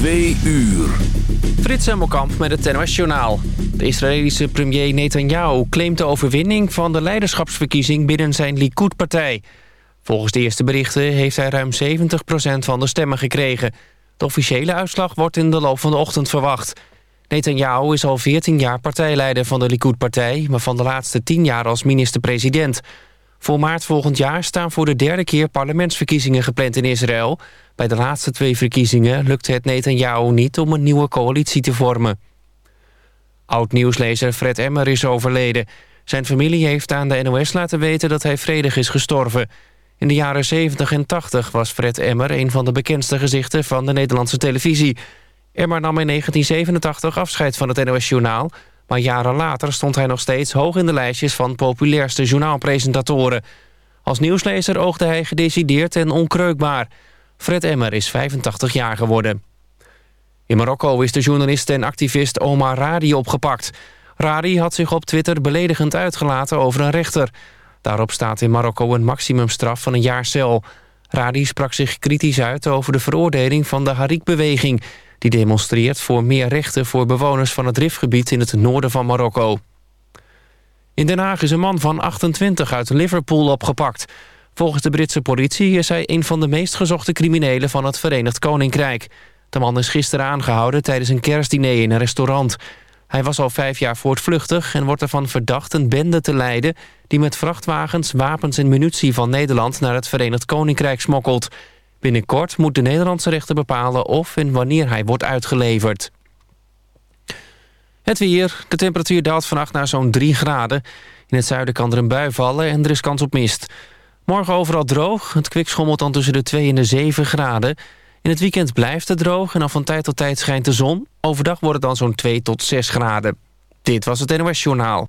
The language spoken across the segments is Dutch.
Twee uur. Frits Hemmelkamp met het NOS Journaal. De Israëlische premier Netanyahu claimt de overwinning van de leiderschapsverkiezing binnen zijn Likud-partij. Volgens de eerste berichten heeft hij ruim 70% van de stemmen gekregen. De officiële uitslag wordt in de loop van de ochtend verwacht. Netanyahu is al 14 jaar partijleider van de Likud-partij... maar van de laatste 10 jaar als minister-president... Voor maart volgend jaar staan voor de derde keer parlementsverkiezingen gepland in Israël. Bij de laatste twee verkiezingen lukte het Netanyahu niet om een nieuwe coalitie te vormen. Oud-nieuwslezer Fred Emmer is overleden. Zijn familie heeft aan de NOS laten weten dat hij vredig is gestorven. In de jaren 70 en 80 was Fred Emmer een van de bekendste gezichten van de Nederlandse televisie. Emmer nam in 1987 afscheid van het NOS-journaal... Maar jaren later stond hij nog steeds hoog in de lijstjes van populairste journaalpresentatoren. Als nieuwslezer oogde hij gedecideerd en onkreukbaar. Fred Emmer is 85 jaar geworden. In Marokko is de journalist en activist Omar Radi opgepakt. Radi had zich op Twitter beledigend uitgelaten over een rechter. Daarop staat in Marokko een maximumstraf van een jaar cel. Radi sprak zich kritisch uit over de veroordeling van de Harik-beweging... Die demonstreert voor meer rechten voor bewoners van het Rifgebied in het noorden van Marokko. In Den Haag is een man van 28 uit Liverpool opgepakt. Volgens de Britse politie is hij een van de meest gezochte criminelen van het Verenigd Koninkrijk. De man is gisteren aangehouden tijdens een kerstdiner in een restaurant. Hij was al vijf jaar voortvluchtig en wordt ervan verdacht een bende te leiden... die met vrachtwagens, wapens en munitie van Nederland naar het Verenigd Koninkrijk smokkelt. Binnenkort moet de Nederlandse rechter bepalen of en wanneer hij wordt uitgeleverd. Het weer. De temperatuur daalt vannacht naar zo'n 3 graden. In het zuiden kan er een bui vallen en er is kans op mist. Morgen overal droog. Het kwik schommelt dan tussen de 2 en de 7 graden. In het weekend blijft het droog en dan van tijd tot tijd schijnt de zon. Overdag wordt het dan zo'n 2 tot 6 graden. Dit was het NOS Journaal.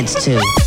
dance to.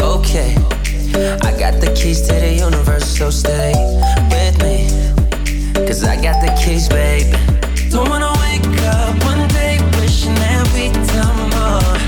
okay. I got the keys to the universe, so stay with me. Cause I got the keys, babe. Don't wanna wake up one day wishing that we done more.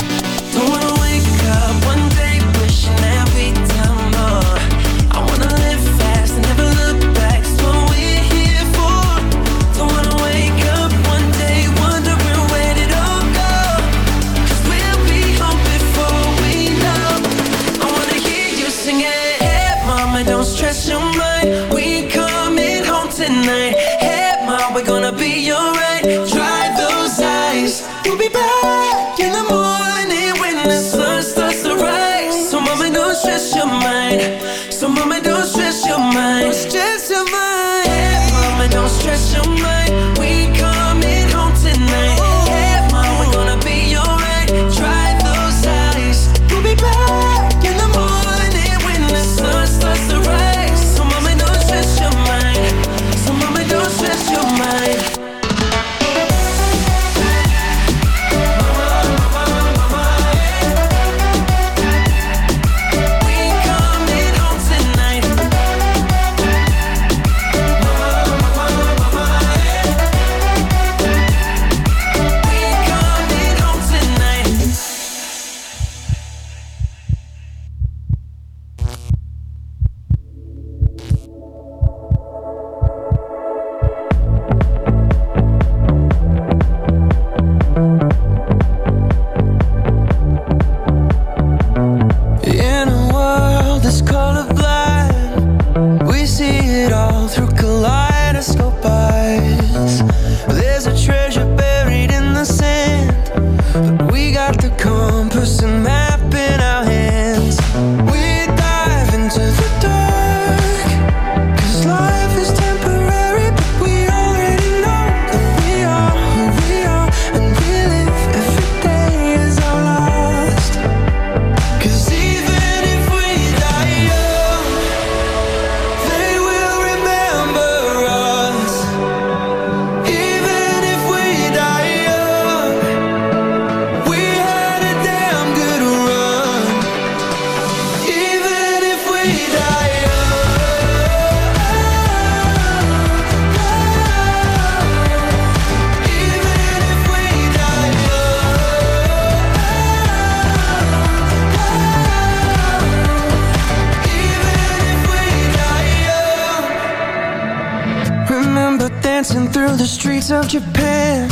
Japan.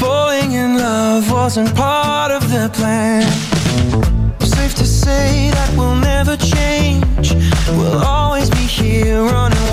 Falling in love wasn't part of the plan. Safe to say that we'll never change. We'll always be here on our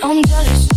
I'm jealous.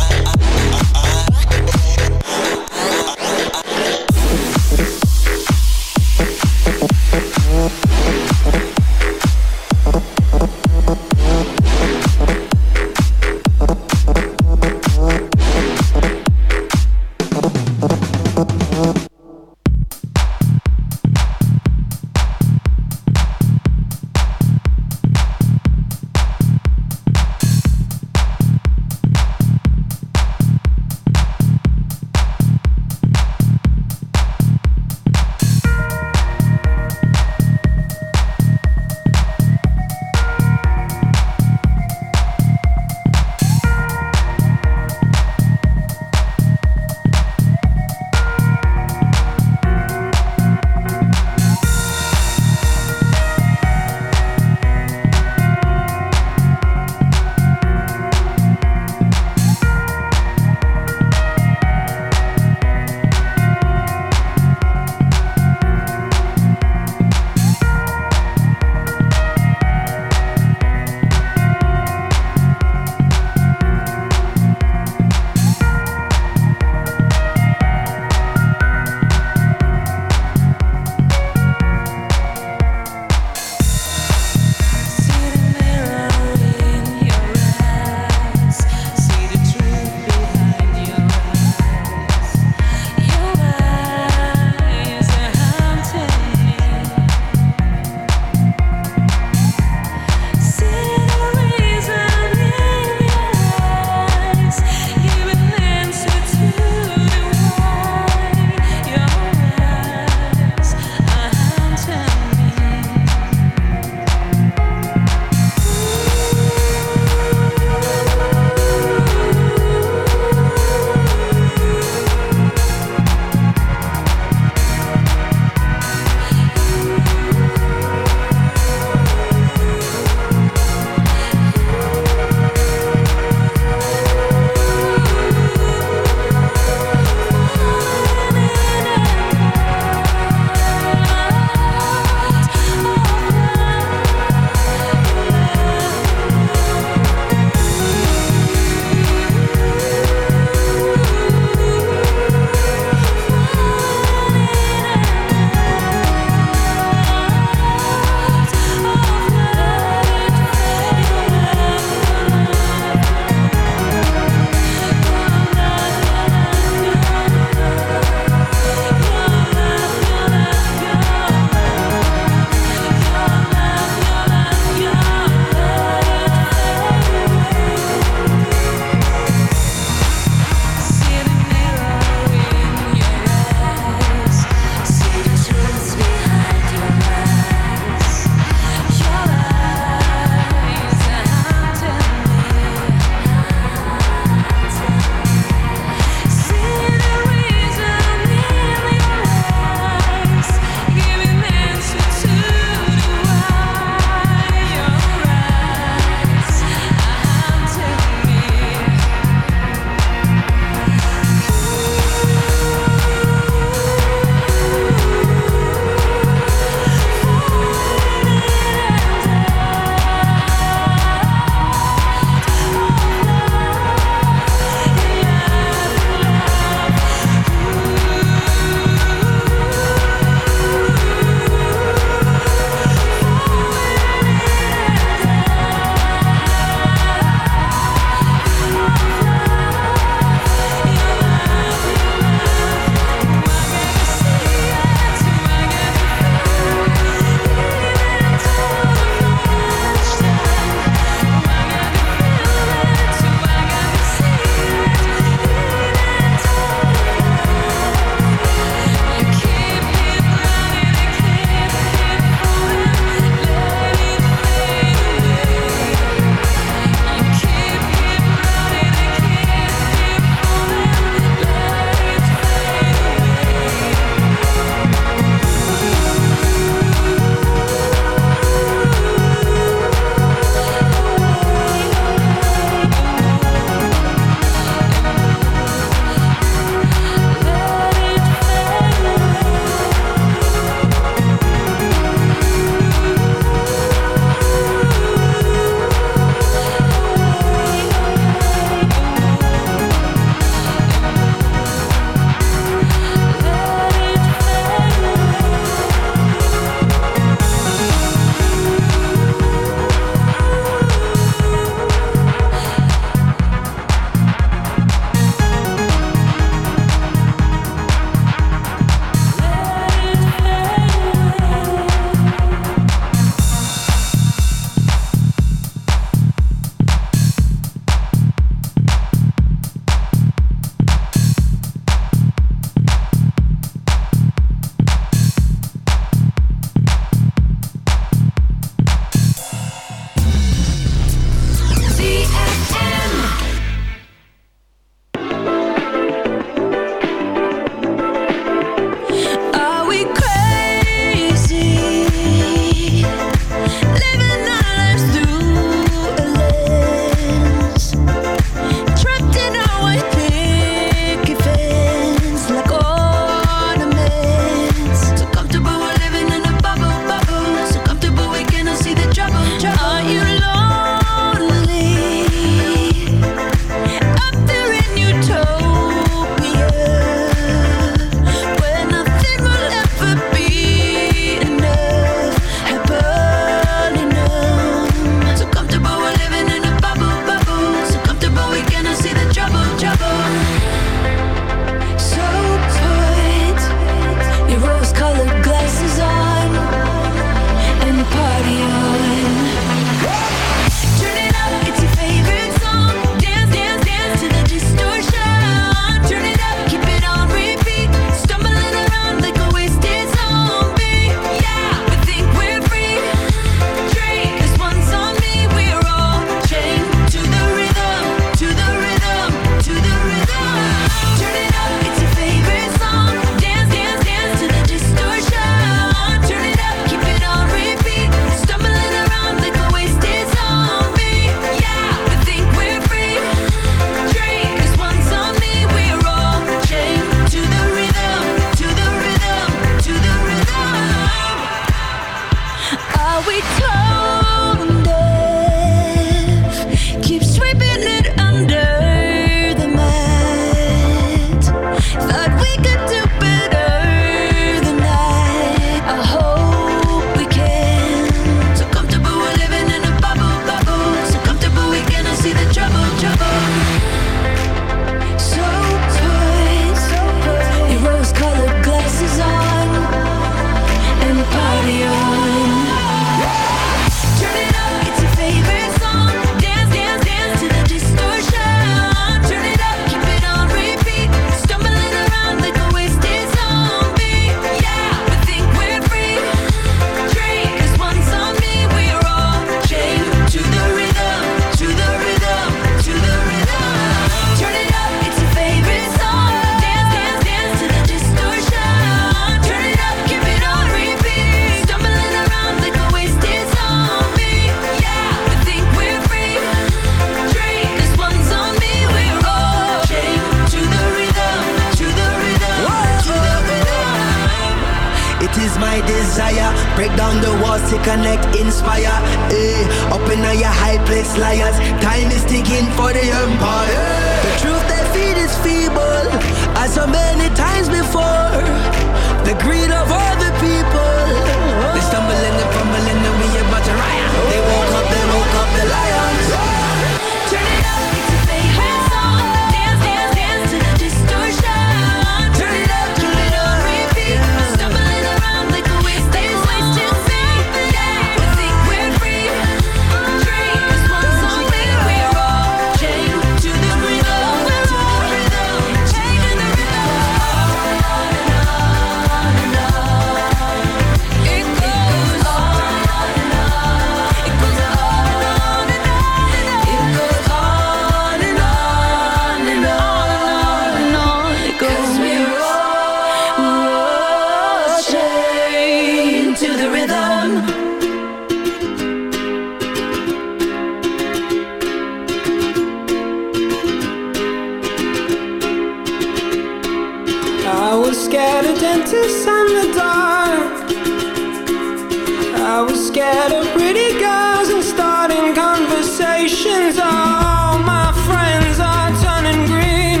scared of pretty girls and starting conversations. All my friends are turning green.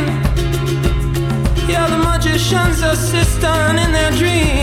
You're the magician's assistant in their dreams.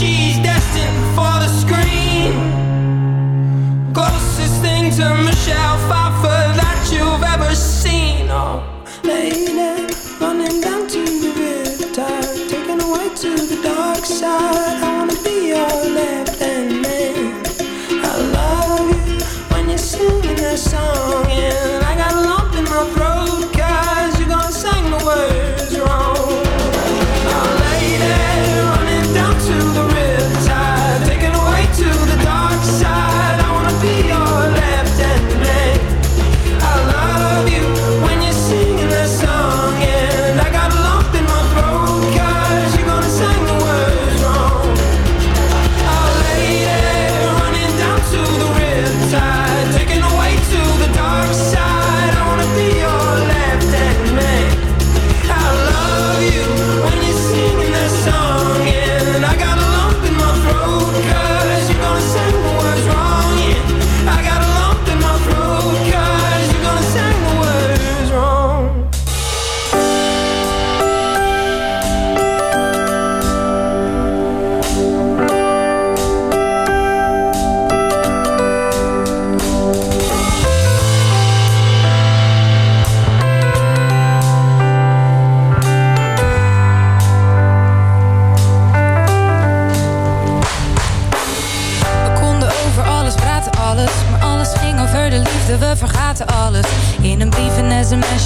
she's destined for the screen. Closest thing to Michelle Pfeiffer that you've ever seen. Oh, lady, running down to the riptide Taken away to the dark side. I wanna be your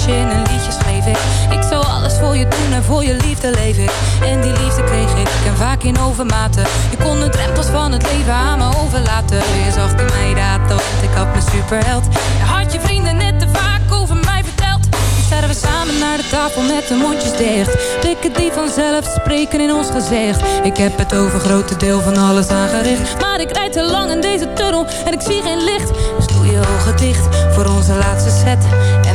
in een liedje schreef ik. Ik zou alles voor je doen en voor je liefde leef ik. En die liefde kreeg ik en vaak in overmaten Je kon de drempels van het leven aan me overlaten. Je zag in mij dat want ik had mijn superheld. Je Had je vrienden net te vaak over mij verteld. Nu staan we samen naar de tafel met de mondjes dicht. Dikken die vanzelf spreken in ons gezicht. Ik heb het over grote deel van alles aangericht. Maar ik rijd te lang in deze tunnel en ik zie geen licht. Dus doe je ogen dicht voor onze laatste set. En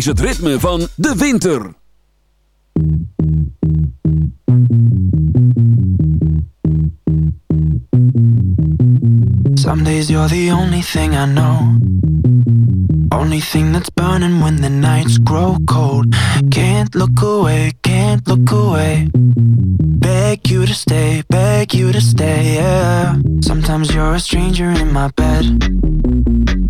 is het ritme van de winter. Some days you're the only thing I know. Only thing that's burning when the nights grow cold. Can't look away, can't look away. Beg you to stay, beg you to stay, yeah. Sometimes you're a stranger in my bed.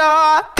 shot.